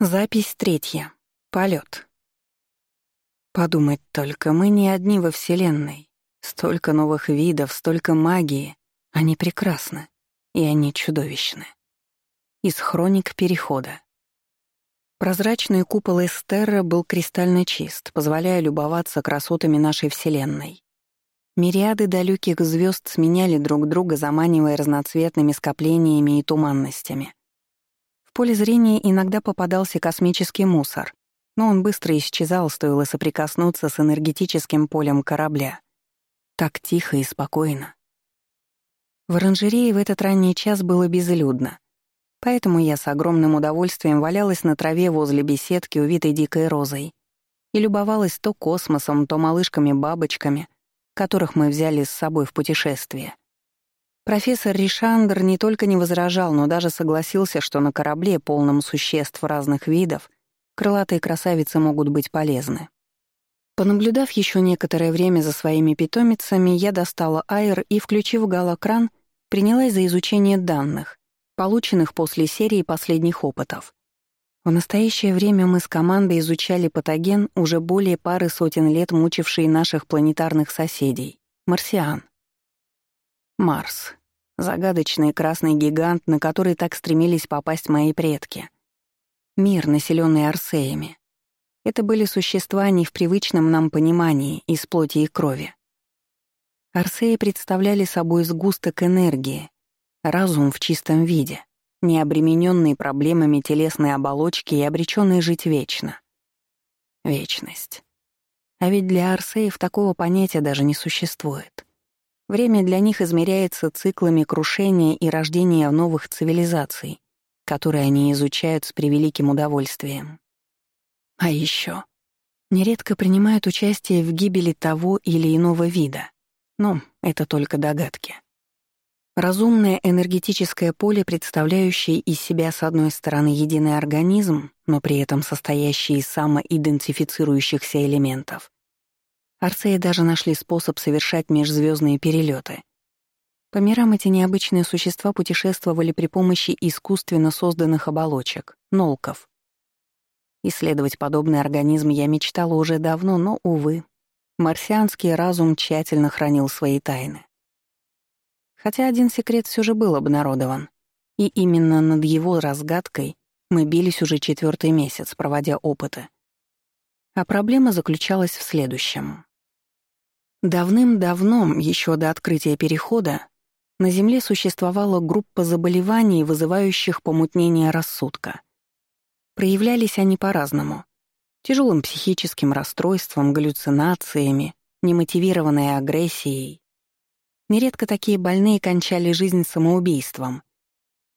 Запись третья. Полет. Подумать только, мы не одни во Вселенной. Столько новых видов, столько магии. Они прекрасны, и они чудовищны. Из хроник Перехода. Прозрачный купол Эстерра был кристально чист, позволяя любоваться красотами нашей Вселенной. Мириады далеких звезд сменяли друг друга, заманивая разноцветными скоплениями и туманностями — поле зрения иногда попадался космический мусор, но он быстро исчезал, стоило соприкоснуться с энергетическим полем корабля. Так тихо и спокойно. В оранжерее в этот ранний час было безлюдно, поэтому я с огромным удовольствием валялась на траве возле беседки, увитой дикой розой, и любовалась то космосом, то малышками-бабочками, которых мы взяли с собой в путешествие. Профессор Ришандр не только не возражал, но даже согласился, что на корабле, полном существ разных видов, крылатые красавицы могут быть полезны. Понаблюдав еще некоторое время за своими питомицами, я достала айр и, включив галокран, принялась за изучение данных, полученных после серии последних опытов. В настоящее время мы с командой изучали патоген, уже более пары сотен лет мучивший наших планетарных соседей — марсиан. Марс. Загадочный красный гигант, на который так стремились попасть мои предки. Мир, населенный арсеями. Это были существа не в привычном нам понимании, из плоти и крови. Арсеи представляли собой сгусток энергии, разум в чистом виде, не обремененный проблемами телесной оболочки и обреченный жить вечно. Вечность. А ведь для арсеев такого понятия даже не существует. Время для них измеряется циклами крушения и рождения новых цивилизаций, которые они изучают с превеликим удовольствием. А еще нередко принимают участие в гибели того или иного вида. Но это только догадки. Разумное энергетическое поле, представляющее из себя с одной стороны единый организм, но при этом состоящий из самоидентифицирующихся элементов, Арцеи даже нашли способ совершать межзвездные перелеты. По мирам эти необычные существа путешествовали при помощи искусственно созданных оболочек — нолков. Исследовать подобный организм я мечтала уже давно, но, увы, марсианский разум тщательно хранил свои тайны. Хотя один секрет все же был обнародован, и именно над его разгадкой мы бились уже четвертый месяц, проводя опыты. А проблема заключалась в следующем. Давным-давно, еще до открытия перехода, на Земле существовала группа заболеваний, вызывающих помутнение рассудка. Проявлялись они по-разному. Тяжелым психическим расстройством, галлюцинациями, немотивированной агрессией. Нередко такие больные кончали жизнь самоубийством.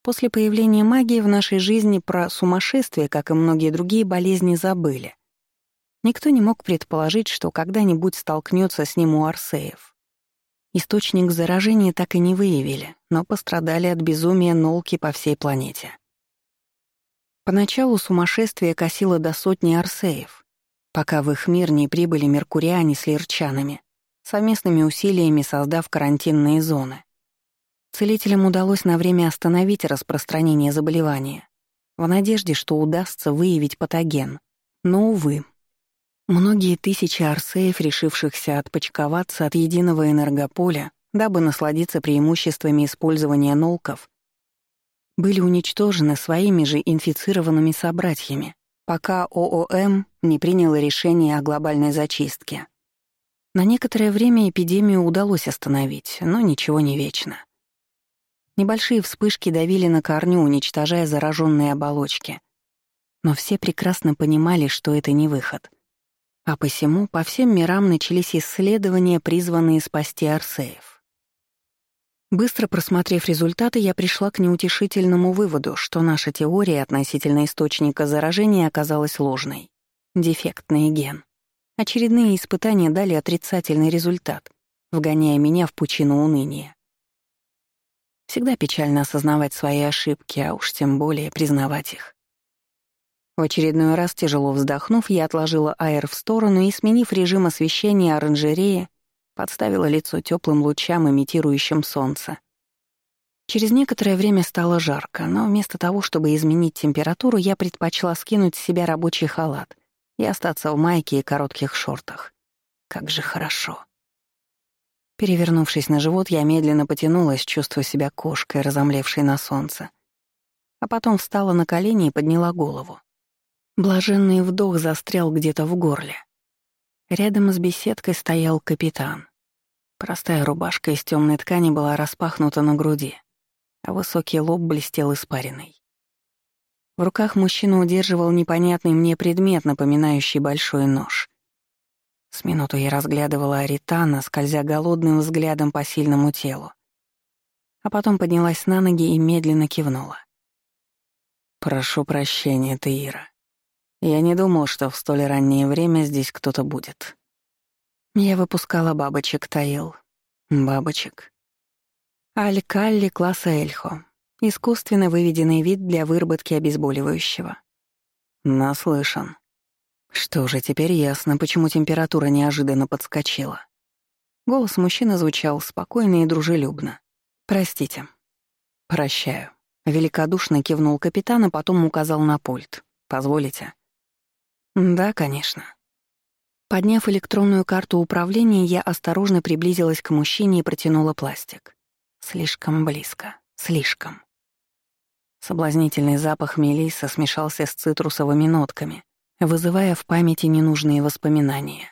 После появления магии в нашей жизни про сумасшествие, как и многие другие болезни, забыли. Никто не мог предположить, что когда-нибудь столкнется с ним у Арсеев. Источник заражения так и не выявили, но пострадали от безумия нолки по всей планете. Поначалу сумасшествие косило до сотни Арсеев, пока в их мир не прибыли меркуриане с лирчанами, совместными усилиями создав карантинные зоны. Целителям удалось на время остановить распространение заболевания, в надежде, что удастся выявить патоген. Но, увы, Многие тысячи арсеев, решившихся отпочковаться от единого энергополя, дабы насладиться преимуществами использования нолков, были уничтожены своими же инфицированными собратьями, пока ООМ не приняло решение о глобальной зачистке. На некоторое время эпидемию удалось остановить, но ничего не вечно. Небольшие вспышки давили на корню, уничтожая зараженные оболочки. Но все прекрасно понимали, что это не выход — а посему по всем мирам начались исследования, призванные спасти Арсеев. Быстро просмотрев результаты, я пришла к неутешительному выводу, что наша теория относительно источника заражения оказалась ложной. Дефектный ген. Очередные испытания дали отрицательный результат, вгоняя меня в пучину уныния. Всегда печально осознавать свои ошибки, а уж тем более признавать их. В очередной раз, тяжело вздохнув, я отложила аэр в сторону и, сменив режим освещения оранжереи, подставила лицо теплым лучам, имитирующим солнце. Через некоторое время стало жарко, но вместо того, чтобы изменить температуру, я предпочла скинуть с себя рабочий халат и остаться в майке и коротких шортах. Как же хорошо. Перевернувшись на живот, я медленно потянулась, чувствуя себя кошкой, разомлевшей на солнце. А потом встала на колени и подняла голову. Блаженный вдох застрял где-то в горле. Рядом с беседкой стоял капитан. Простая рубашка из темной ткани была распахнута на груди, а высокий лоб блестел испариной. В руках мужчина удерживал непонятный мне предмет, напоминающий большой нож. С минуту я разглядывала Аритана, скользя голодным взглядом по сильному телу. А потом поднялась на ноги и медленно кивнула. «Прошу прощения, Таира. Я не думал, что в столь раннее время здесь кто-то будет. Я выпускала бабочек, Таил. Бабочек. Аль-Калли класса Эльхо. Искусственно выведенный вид для выработки обезболивающего. Наслышан. Что же, теперь ясно, почему температура неожиданно подскочила. Голос мужчины звучал спокойно и дружелюбно. «Простите». «Прощаю». Великодушно кивнул капитан, а потом указал на пульт. «Позволите?» «Да, конечно». Подняв электронную карту управления, я осторожно приблизилась к мужчине и протянула пластик. Слишком близко. Слишком. Соблазнительный запах мелиса смешался с цитрусовыми нотками, вызывая в памяти ненужные воспоминания.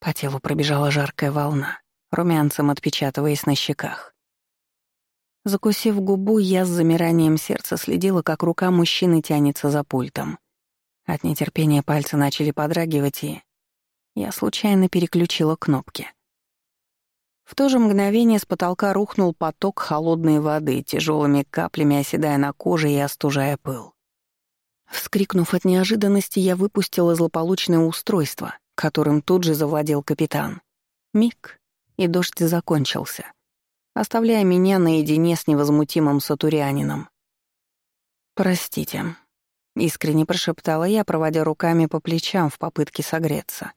По телу пробежала жаркая волна, румянцем отпечатываясь на щеках. Закусив губу, я с замиранием сердца следила, как рука мужчины тянется за пультом. От нетерпения пальцы начали подрагивать, и я случайно переключила кнопки. В то же мгновение с потолка рухнул поток холодной воды, тяжелыми каплями оседая на коже и остужая пыл. Вскрикнув от неожиданности, я выпустила злополучное устройство, которым тут же завладел капитан. Миг, и дождь закончился, оставляя меня наедине с невозмутимым сатурианином. «Простите», — искренне прошептала я, проводя руками по плечам в попытке согреться.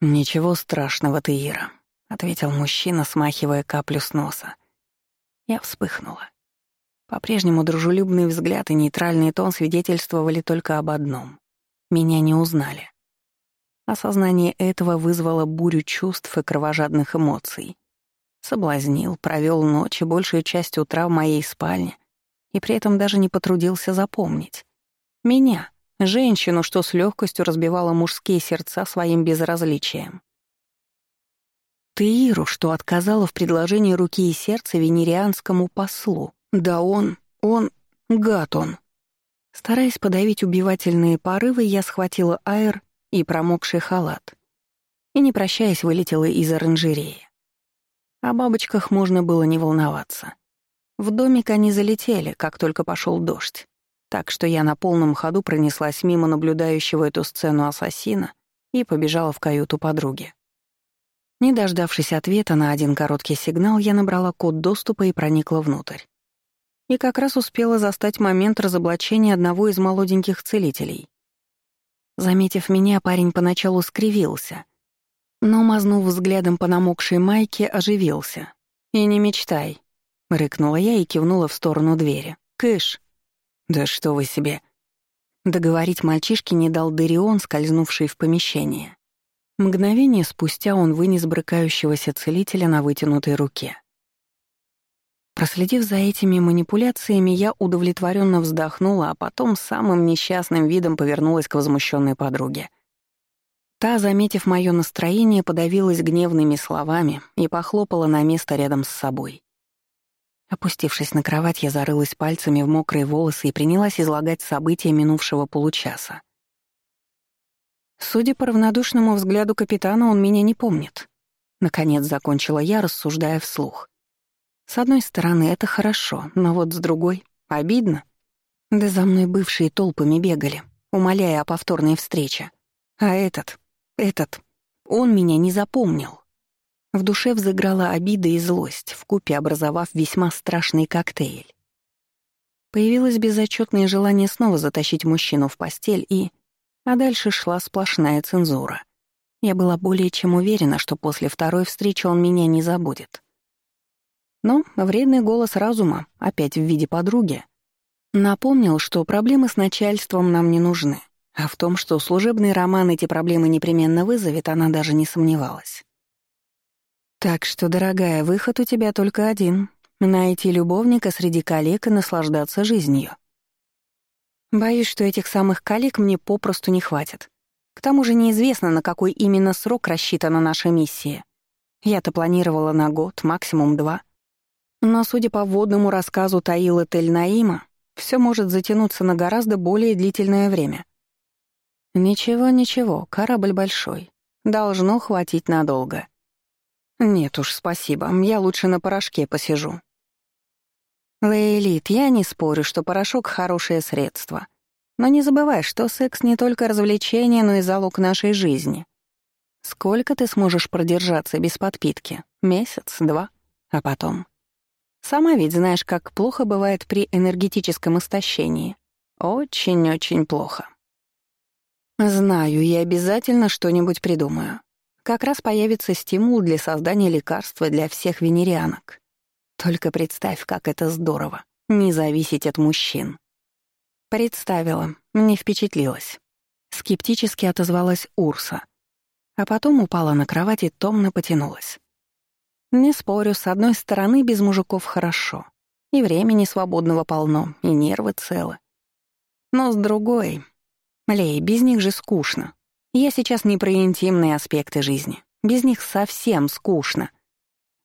«Ничего страшного, ты, Ира», — ответил мужчина, смахивая каплю с носа. Я вспыхнула. По-прежнему дружелюбный взгляд и нейтральный тон свидетельствовали только об одном — меня не узнали. Осознание этого вызвало бурю чувств и кровожадных эмоций. Соблазнил, провел ночь и большую часть утра в моей спальне — и при этом даже не потрудился запомнить. Меня, женщину, что с легкостью разбивала мужские сердца своим безразличием. Таиру, что отказала в предложении руки и сердца венерианскому послу. Да он, он, гад он. Стараясь подавить убивательные порывы, я схватила аэр и промокший халат. И, не прощаясь, вылетела из оранжереи. О бабочках можно было не волноваться. В домик они залетели, как только пошел дождь. Так что я на полном ходу пронеслась мимо наблюдающего эту сцену ассасина и побежала в каюту подруги. Не дождавшись ответа на один короткий сигнал, я набрала код доступа и проникла внутрь. И как раз успела застать момент разоблачения одного из молоденьких целителей. Заметив меня, парень поначалу скривился, но, мазнув взглядом по намокшей майке, оживился. «И не мечтай, — рыкнула я и кивнула в сторону двери. «Кыш!» «Да что вы себе!» Договорить мальчишке не дал Дарион, скользнувший в помещение. Мгновение спустя он вынес брыкающегося целителя на вытянутой руке. Проследив за этими манипуляциями, я удовлетворенно вздохнула, а потом самым несчастным видом повернулась к возмущенной подруге. Та, заметив мое настроение, подавилась гневными словами и похлопала на место рядом с собой. Опустившись на кровать, я зарылась пальцами в мокрые волосы и принялась излагать события минувшего получаса. Судя по равнодушному взгляду капитана, он меня не помнит. Наконец закончила я, рассуждая вслух. С одной стороны, это хорошо, но вот с другой — обидно. Да за мной бывшие толпами бегали, умоляя о повторной встрече. А этот, этот, он меня не запомнил. В душе взыграла обида и злость, вкупе образовав весьма страшный коктейль. Появилось безотчетное желание снова затащить мужчину в постель и... А дальше шла сплошная цензура. Я была более чем уверена, что после второй встречи он меня не забудет. Но вредный голос разума, опять в виде подруги, напомнил, что проблемы с начальством нам не нужны, а в том, что служебный роман эти проблемы непременно вызовет, она даже не сомневалась. «Так что, дорогая, выход у тебя только один — найти любовника среди коллег и наслаждаться жизнью». Боюсь, что этих самых коллег мне попросту не хватит. К тому же неизвестно, на какой именно срок рассчитана наша миссия. Я-то планировала на год, максимум два. Но, судя по вводному рассказу Таила Тель-Наима, все может затянуться на гораздо более длительное время. Ничего, ничего, корабль большой. Должно хватить надолго. Нет уж, спасибо, я лучше на порошке посижу. Лейлит, я не спорю, что порошок — хорошее средство. Но не забывай, что секс не только развлечение, но и залог нашей жизни. Сколько ты сможешь продержаться без подпитки? Месяц, два? А потом? Сама ведь знаешь, как плохо бывает при энергетическом истощении. Очень-очень плохо. Знаю, я обязательно что-нибудь придумаю. Как раз появится стимул для создания лекарства для всех венерианок. Только представь, как это здорово — не зависеть от мужчин. Представила, не впечатлилась. Скептически отозвалась Урса. А потом упала на кровать и томно потянулась. Не спорю, с одной стороны, без мужиков хорошо. И времени свободного полно, и нервы целы. Но с другой... Лей, без них же скучно. Я сейчас не про интимные аспекты жизни. Без них совсем скучно.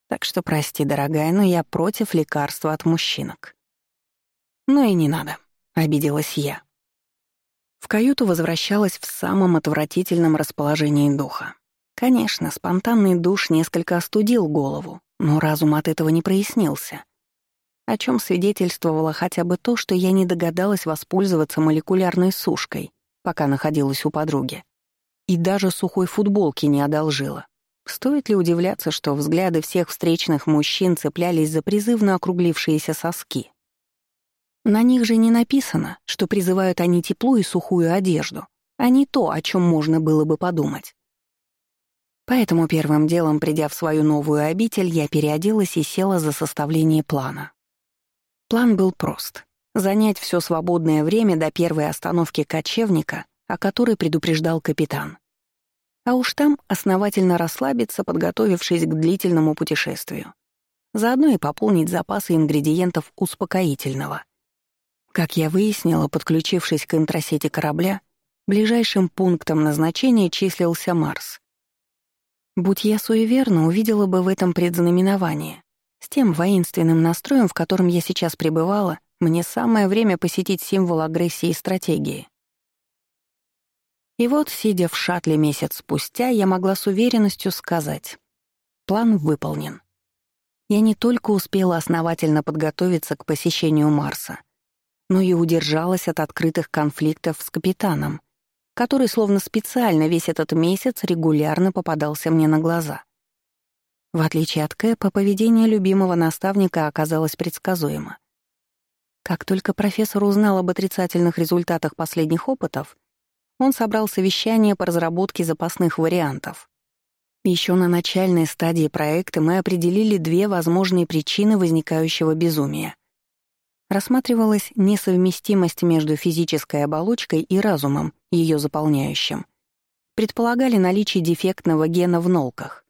Так что прости, дорогая, но я против лекарства от мужчинок. Ну и не надо, обиделась я. В каюту возвращалась в самом отвратительном расположении духа. Конечно, спонтанный душ несколько остудил голову, но разум от этого не прояснился. О чем свидетельствовало хотя бы то, что я не догадалась воспользоваться молекулярной сушкой, пока находилась у подруги. И даже сухой футболки не одолжила. Стоит ли удивляться, что взгляды всех встречных мужчин цеплялись за призывно округлившиеся соски? На них же не написано, что призывают они теплу и сухую одежду, а не то, о чем можно было бы подумать. Поэтому первым делом, придя в свою новую обитель, я переоделась и села за составление плана. План был прост — занять все свободное время до первой остановки кочевника, о которой предупреждал капитан. А уж там основательно расслабиться, подготовившись к длительному путешествию. Заодно и пополнить запасы ингредиентов успокоительного. Как я выяснила, подключившись к интрасети корабля, ближайшим пунктом назначения числился Марс. Будь я суеверна, увидела бы в этом предзнаменование. С тем воинственным настроем, в котором я сейчас пребывала, мне самое время посетить символ агрессии и стратегии. И вот, сидя в шаттле месяц спустя, я могла с уверенностью сказать. План выполнен. Я не только успела основательно подготовиться к посещению Марса, но и удержалась от открытых конфликтов с капитаном, который словно специально весь этот месяц регулярно попадался мне на глаза. В отличие от Кэпа, поведение любимого наставника оказалось предсказуемо. Как только профессор узнал об отрицательных результатах последних опытов, он собрал совещание по разработке запасных вариантов. Еще на начальной стадии проекта мы определили две возможные причины возникающего безумия рассматривалась несовместимость между физической оболочкой и разумом, ее заполняющим. Предполагали наличие дефектного гена в нолках.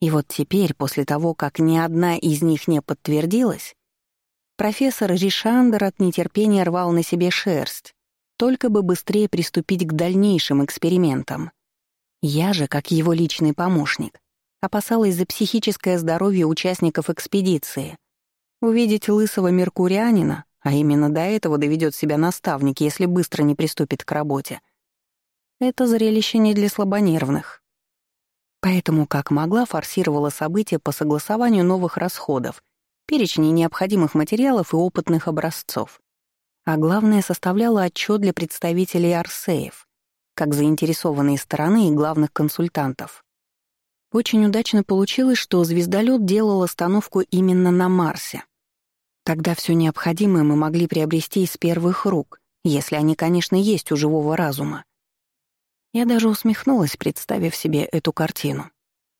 И вот теперь, после того, как ни одна из них не подтвердилась, профессор Ришандер от нетерпения рвал на себе шерсть, только бы быстрее приступить к дальнейшим экспериментам. Я же, как его личный помощник, опасалась за психическое здоровье участников экспедиции — Увидеть лысого меркурианина, а именно до этого доведет себя наставник, если быстро не приступит к работе. Это зрелище не для слабонервных. Поэтому, как могла, форсировала события по согласованию новых расходов, перечней необходимых материалов и опытных образцов. А главное, составляла отчет для представителей Арсеев, как заинтересованные стороны и главных консультантов. Очень удачно получилось, что звездолет делал остановку именно на Марсе. Тогда все необходимое мы могли приобрести из первых рук, если они, конечно, есть у живого разума. Я даже усмехнулась, представив себе эту картину.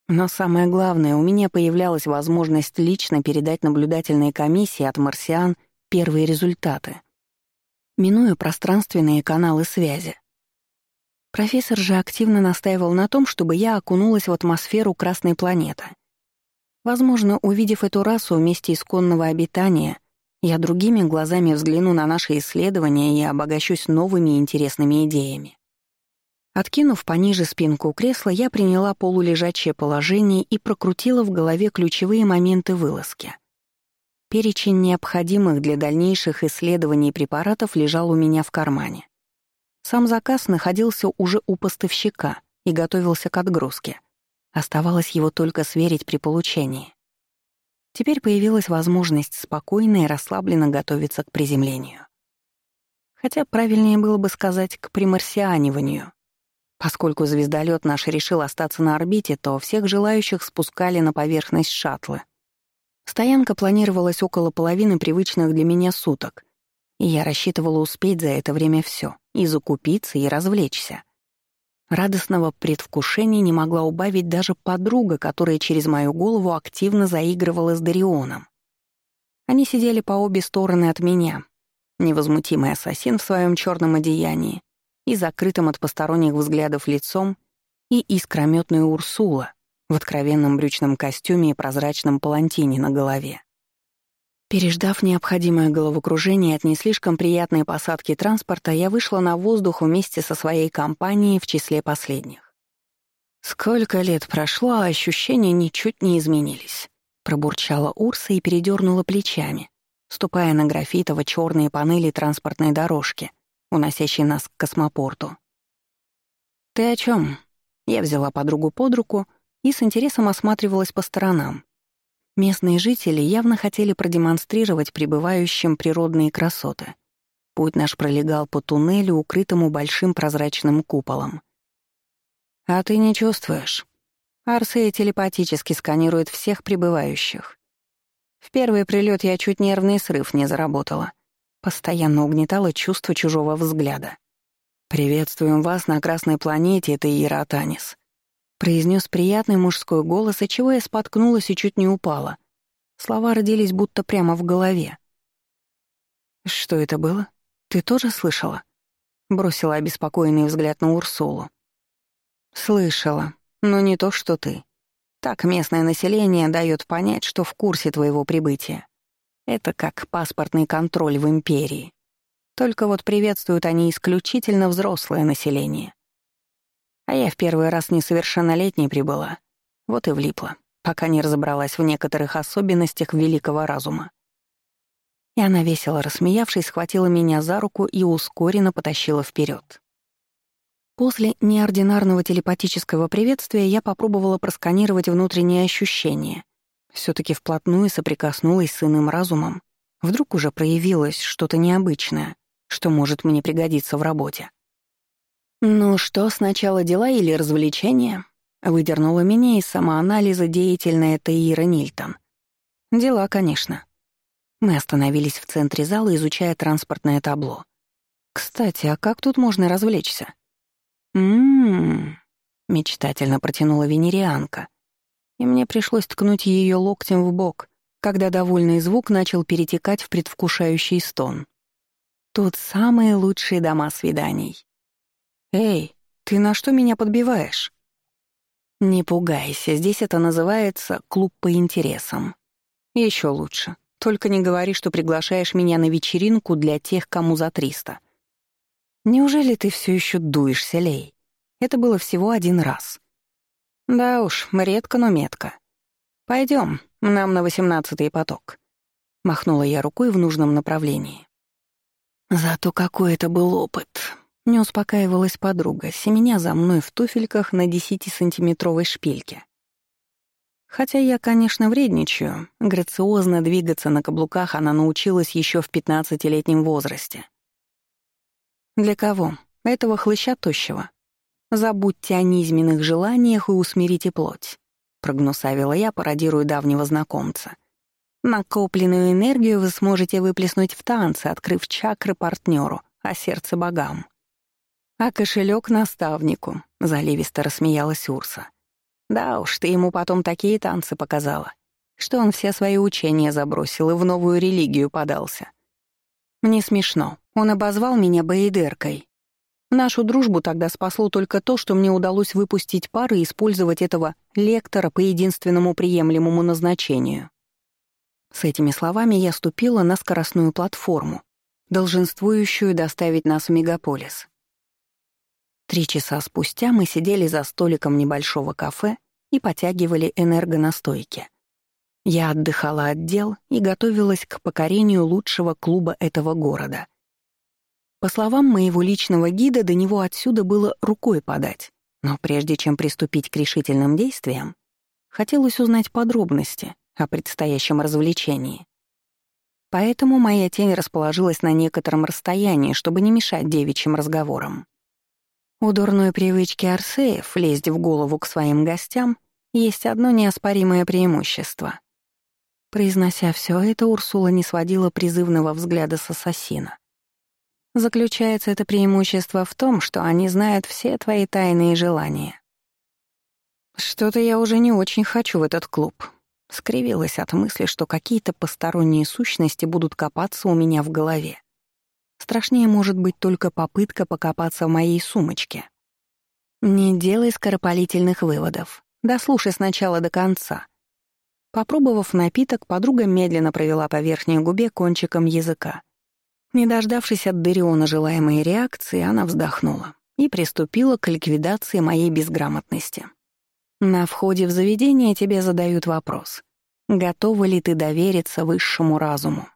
Но самое главное, у меня появлялась возможность лично передать наблюдательной комиссии от марсиан первые результаты, минуя пространственные каналы связи. Профессор же активно настаивал на том, чтобы я окунулась в атмосферу Красной планеты. Возможно, увидев эту расу вместе исконного обитания, я другими глазами взгляну на наши исследования и обогащусь новыми интересными идеями. Откинув пониже спинку кресла, я приняла полулежачее положение и прокрутила в голове ключевые моменты вылазки. Перечень необходимых для дальнейших исследований препаратов лежал у меня в кармане. Сам заказ находился уже у поставщика и готовился к отгрузке. Оставалось его только сверить при получении. Теперь появилась возможность спокойно и расслабленно готовиться к приземлению. Хотя правильнее было бы сказать к примарсианиванию. Поскольку звездолет наш решил остаться на орбите, то всех желающих спускали на поверхность шаттлы. Стоянка планировалась около половины привычных для меня суток, и я рассчитывала успеть за это время все и закупиться, и развлечься. Радостного предвкушения не могла убавить даже подруга, которая через мою голову активно заигрывала с Дарионом. Они сидели по обе стороны от меня. Невозмутимый ассасин в своем черном одеянии и закрытым от посторонних взглядов лицом, и искрометная Урсула в откровенном брючном костюме и прозрачном палантине на голове. Переждав необходимое головокружение от не слишком приятной посадки транспорта, я вышла на воздух вместе со своей компанией в числе последних. «Сколько лет прошло, а ощущения ничуть не изменились», — пробурчала Урса и передернула плечами, ступая на графитово-черные панели транспортной дорожки, уносящей нас к космопорту. «Ты о чем? Я взяла подругу под руку и с интересом осматривалась по сторонам. Местные жители явно хотели продемонстрировать прибывающим природные красоты. Путь наш пролегал по туннелю, укрытому большим прозрачным куполом. «А ты не чувствуешь?» Арсея телепатически сканирует всех прибывающих. В первый прилет я чуть нервный срыв не заработала. Постоянно угнетало чувство чужого взгляда. «Приветствуем вас на Красной планете, это Иератанис», произнес приятный мужской голос, от чего я споткнулась и чуть не упала. Слова родились будто прямо в голове. «Что это было? Ты тоже слышала?» Бросила обеспокоенный взгляд на Урсулу. «Слышала, но не то, что ты. Так местное население дает понять, что в курсе твоего прибытия. Это как паспортный контроль в империи. Только вот приветствуют они исключительно взрослое население. А я в первый раз несовершеннолетней прибыла. Вот и влипла, пока не разобралась в некоторых особенностях великого разума. И она, весело рассмеявшись, схватила меня за руку и ускоренно потащила вперед. После неординарного телепатического приветствия я попробовала просканировать внутренние ощущения — все таки вплотную соприкоснулась с иным разумом, вдруг уже проявилось что-то необычное, что может мне пригодиться в работе. «Ну что, сначала дела или развлечения?» — выдернула меня из самоанализа деятельная Таира Нильтон. «Дела, конечно». Мы остановились в центре зала, изучая транспортное табло. «Кстати, а как тут можно развлечься?» «М-м-м», мечтательно протянула венерианка, и мне пришлось ткнуть ее локтем в бок, когда довольный звук начал перетекать в предвкушающий стон. Тут самые лучшие дома свиданий. «Эй, ты на что меня подбиваешь?» «Не пугайся, здесь это называется клуб по интересам. Еще лучше. Только не говори, что приглашаешь меня на вечеринку для тех, кому за триста. Неужели ты все еще дуешься, Лей? Это было всего один раз. Да уж, редко, но метко. Пойдем, нам на восемнадцатый поток. Махнула я рукой в нужном направлении. Зато какой это был опыт. Не успокаивалась подруга, семеня за мной в туфельках на десятисантиметровой шпильке. Хотя я, конечно, вредничаю, грациозно двигаться на каблуках она научилась еще в пятнадцатилетнем возрасте. Для кого? Этого хлыща тощего. Забудьте о низменных желаниях и усмирите плоть», — прогнусавила я, пародируя давнего знакомца. «Накопленную энергию вы сможете выплеснуть в танце, открыв чакры партнеру, а сердце богам». «А кошелек наставнику», — заливисто рассмеялась Урса. Да уж, ты ему потом такие танцы показала, что он все свои учения забросил и в новую религию подался. Мне смешно. Он обозвал меня боедеркой. Нашу дружбу тогда спасло только то, что мне удалось выпустить пары и использовать этого лектора по единственному приемлемому назначению. С этими словами я ступила на скоростную платформу, долженствующую доставить нас в мегаполис. Три часа спустя мы сидели за столиком небольшого кафе и потягивали энергонастойки. Я отдыхала от дел и готовилась к покорению лучшего клуба этого города. По словам моего личного гида, до него отсюда было рукой подать. Но прежде чем приступить к решительным действиям, хотелось узнать подробности о предстоящем развлечении. Поэтому моя тень расположилась на некотором расстоянии, чтобы не мешать девичьим разговорам. У дурной привычки Арсеев лезть в голову к своим гостям есть одно неоспоримое преимущество. Произнося все это, Урсула не сводила призывного взгляда с ассасина. Заключается это преимущество в том, что они знают все твои тайные желания. Что-то я уже не очень хочу в этот клуб. Скривилась от мысли, что какие-то посторонние сущности будут копаться у меня в голове. Страшнее может быть только попытка покопаться в моей сумочке. Не делай скоропалительных выводов. Дослушай сначала до конца. Попробовав напиток, подруга медленно провела по верхней губе кончиком языка. Не дождавшись от Дериона желаемой реакции, она вздохнула и приступила к ликвидации моей безграмотности. На входе в заведение тебе задают вопрос. Готова ли ты довериться высшему разуму?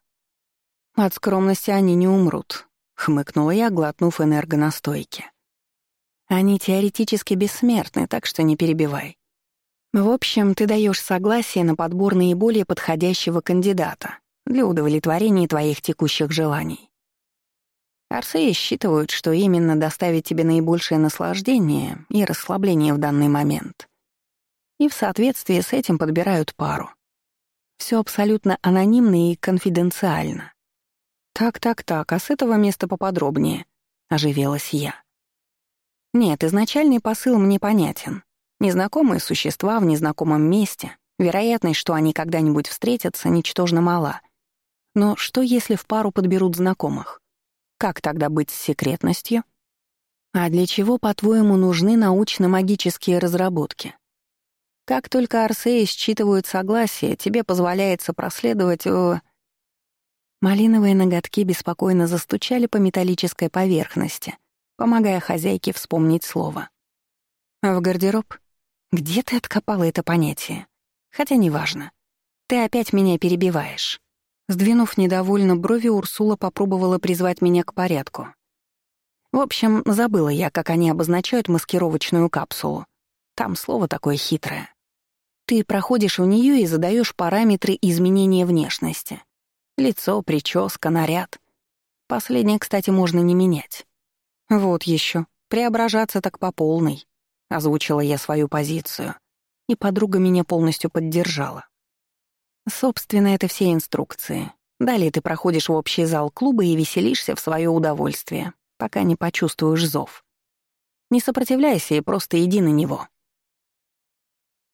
«От скромности они не умрут», — хмыкнула я, глотнув энергонастойки. «Они теоретически бессмертны, так что не перебивай. В общем, ты даешь согласие на подбор наиболее подходящего кандидата для удовлетворения твоих текущих желаний. Арсеи считывают, что именно доставит тебе наибольшее наслаждение и расслабление в данный момент. И в соответствии с этим подбирают пару. Все абсолютно анонимно и конфиденциально. «Так-так-так, а с этого места поподробнее», — оживилась я. «Нет, изначальный посыл мне понятен. Незнакомые существа в незнакомом месте, вероятность, что они когда-нибудь встретятся, ничтожно мала. Но что, если в пару подберут знакомых? Как тогда быть с секретностью? А для чего, по-твоему, нужны научно-магические разработки? Как только Арсеи считывают согласие, тебе позволяется проследовать в... Малиновые ноготки беспокойно застучали по металлической поверхности, помогая хозяйке вспомнить слово. «В гардероб? Где ты откопала это понятие? Хотя неважно. Ты опять меня перебиваешь». Сдвинув недовольно брови, Урсула попробовала призвать меня к порядку. В общем, забыла я, как они обозначают маскировочную капсулу. Там слово такое хитрое. Ты проходишь в нее и задаешь параметры изменения внешности. Лицо, прическа, наряд. Последнее, кстати, можно не менять. Вот еще. Преображаться так по полной. Озвучила я свою позицию. И подруга меня полностью поддержала. Собственно, это все инструкции. Далее ты проходишь в общий зал клуба и веселишься в свое удовольствие, пока не почувствуешь зов. Не сопротивляйся и просто иди на него.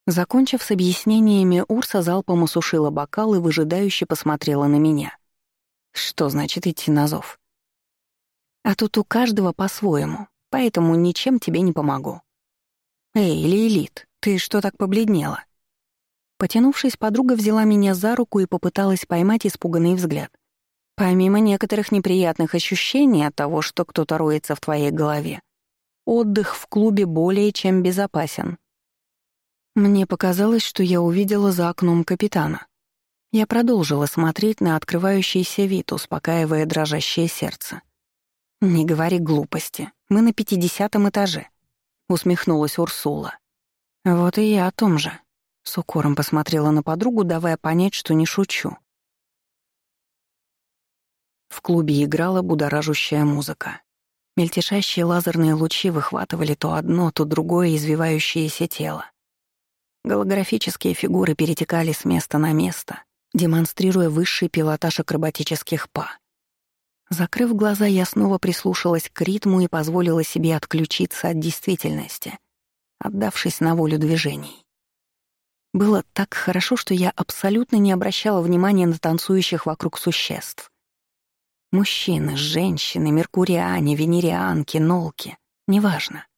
Закончив с объяснениями, Урса залпом усушила бокал и выжидающе посмотрела на меня. Что значит идти на зов? А тут у каждого по-своему, поэтому ничем тебе не помогу. Эй, Лилит, ты что так побледнела? Потянувшись, подруга взяла меня за руку и попыталась поймать испуганный взгляд. Помимо некоторых неприятных ощущений от того, что кто-то роется в твоей голове, отдых в клубе более чем безопасен. Мне показалось, что я увидела за окном капитана. Я продолжила смотреть на открывающийся вид, успокаивая дрожащее сердце. «Не говори глупости. Мы на пятидесятом этаже», — усмехнулась Урсула. «Вот и я о том же», — с укором посмотрела на подругу, давая понять, что не шучу. В клубе играла будоражущая музыка. Мельтешащие лазерные лучи выхватывали то одно, то другое извивающееся тело. Голографические фигуры перетекали с места на место, демонстрируя высший пилотаж акробатических па. Закрыв глаза, я снова прислушалась к ритму и позволила себе отключиться от действительности, отдавшись на волю движений. Было так хорошо, что я абсолютно не обращала внимания на танцующих вокруг существ. Мужчины, женщины, меркуриане, венерианки, нолки — неважно.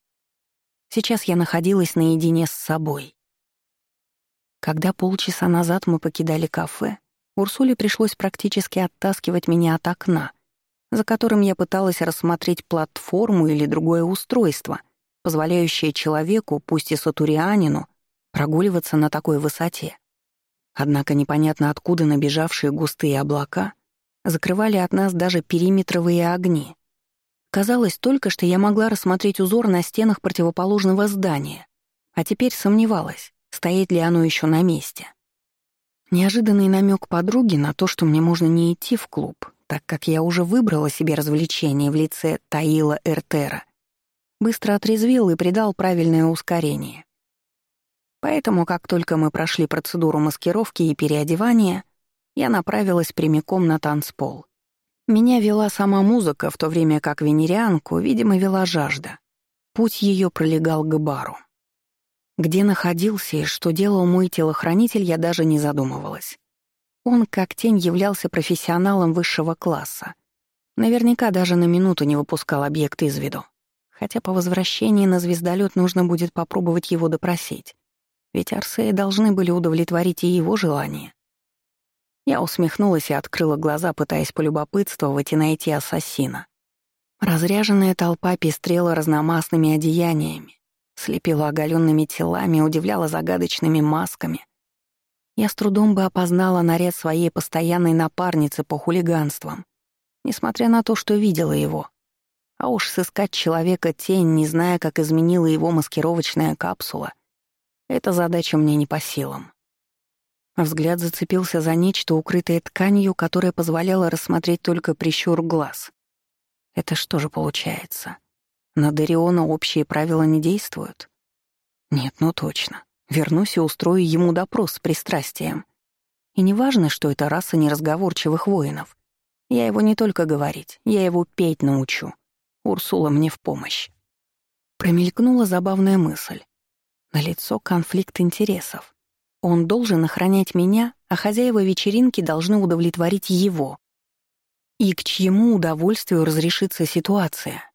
Сейчас я находилась наедине с собой. Когда полчаса назад мы покидали кафе, Урсуле пришлось практически оттаскивать меня от окна, за которым я пыталась рассмотреть платформу или другое устройство, позволяющее человеку, пусть и сатурианину, прогуливаться на такой высоте. Однако непонятно откуда набежавшие густые облака закрывали от нас даже периметровые огни. Казалось только, что я могла рассмотреть узор на стенах противоположного здания, а теперь сомневалась, стоит ли оно еще на месте. Неожиданный намек подруги на то, что мне можно не идти в клуб, так как я уже выбрала себе развлечение в лице Таила Эртера, быстро отрезвил и придал правильное ускорение. Поэтому, как только мы прошли процедуру маскировки и переодевания, я направилась прямиком на танцпол. Меня вела сама музыка, в то время как венерианку, видимо, вела жажда. Путь ее пролегал к бару. Где находился и что делал мой телохранитель, я даже не задумывалась. Он, как тень, являлся профессионалом высшего класса. Наверняка даже на минуту не выпускал объект из виду. Хотя по возвращении на звездолет нужно будет попробовать его допросить. Ведь Арсеи должны были удовлетворить и его желание. Я усмехнулась и открыла глаза, пытаясь полюбопытствовать и найти ассасина. Разряженная толпа пестрела разномастными одеяниями, слепила оголенными телами, удивляла загадочными масками. Я с трудом бы опознала наряд своей постоянной напарницы по хулиганствам, несмотря на то, что видела его. А уж сыскать человека тень, не зная, как изменила его маскировочная капсула, эта задача мне не по силам. Взгляд зацепился за нечто, укрытое тканью, которое позволяло рассмотреть только прищур глаз. Это что же получается? На Дариона общие правила не действуют? Нет, ну точно. Вернусь и устрою ему допрос с пристрастием. И не важно, что это раса неразговорчивых воинов. Я его не только говорить, я его петь научу. Урсула мне в помощь. Промелькнула забавная мысль. На лицо конфликт интересов. Он должен охранять меня, а хозяева вечеринки должны удовлетворить его. И к чьему удовольствию разрешится ситуация?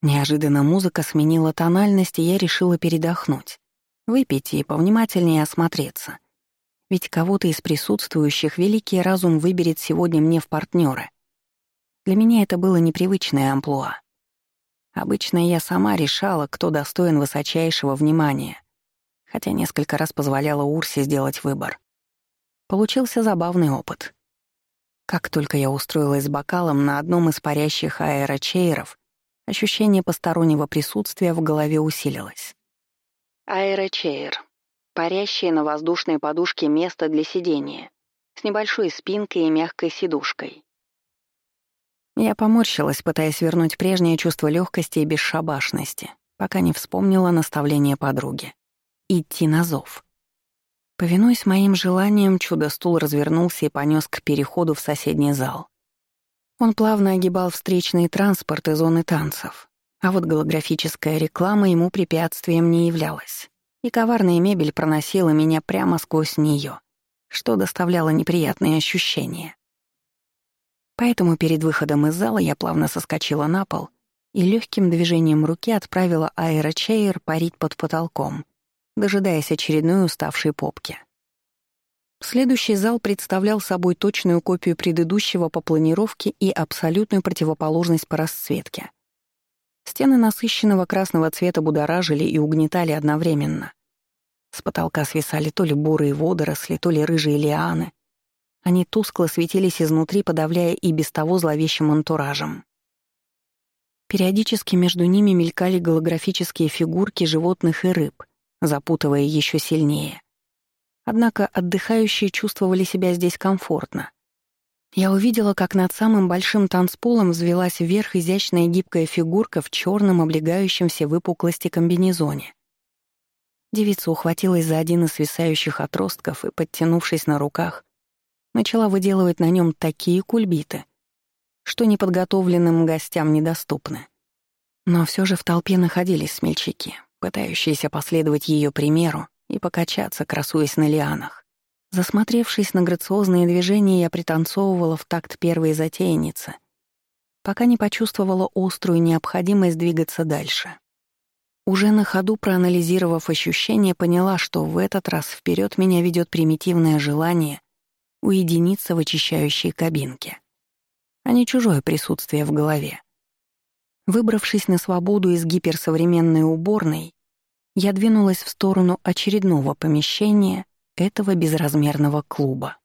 Неожиданно музыка сменила тональность, и я решила передохнуть. Выпить и повнимательнее осмотреться. Ведь кого-то из присутствующих великий разум выберет сегодня мне в партнеры. Для меня это было непривычное амплуа. Обычно я сама решала, кто достоин высочайшего внимания, хотя несколько раз позволяла Урсе сделать выбор. Получился забавный опыт. Как только я устроилась с бокалом на одном из парящих аэрочейров, Ощущение постороннего присутствия в голове усилилось. Аэрочейр. Парящее на воздушной подушке место для сидения. С небольшой спинкой и мягкой сидушкой. Я поморщилась, пытаясь вернуть прежнее чувство легкости и бесшабашности, пока не вспомнила наставление подруги. Идти на зов. Повинуясь моим желаниям, чудо-стул развернулся и понес к переходу в соседний зал. Он плавно огибал встречный транспорт и зоны танцев, а вот голографическая реклама ему препятствием не являлась. И коварная мебель проносила меня прямо сквозь нее, что доставляло неприятные ощущения. Поэтому перед выходом из зала я плавно соскочила на пол и легким движением руки отправила аэрочейр парить под потолком, дожидаясь очередной уставшей попки. Следующий зал представлял собой точную копию предыдущего по планировке и абсолютную противоположность по расцветке. Стены насыщенного красного цвета будоражили и угнетали одновременно. С потолка свисали то ли бурые водоросли, то ли рыжие лианы. Они тускло светились изнутри, подавляя и без того зловещим антуражем. Периодически между ними мелькали голографические фигурки животных и рыб, запутывая еще сильнее — Однако отдыхающие чувствовали себя здесь комфортно. Я увидела, как над самым большим танцполом взвелась вверх изящная гибкая фигурка в черном облегающем все выпуклости комбинезоне. Девица ухватилась за один из свисающих отростков и, подтянувшись на руках, начала выделывать на нем такие кульбиты, что неподготовленным гостям недоступны. Но все же в толпе находились смельчаки, пытающиеся последовать ее примеру и покачаться, красуясь на лианах. Засмотревшись на грациозные движения, я пританцовывала в такт первой затейницы, пока не почувствовала острую необходимость двигаться дальше. Уже на ходу проанализировав ощущения, поняла, что в этот раз вперед меня ведет примитивное желание уединиться в очищающей кабинке, а не чужое присутствие в голове. Выбравшись на свободу из гиперсовременной уборной, я двинулась в сторону очередного помещения этого безразмерного клуба.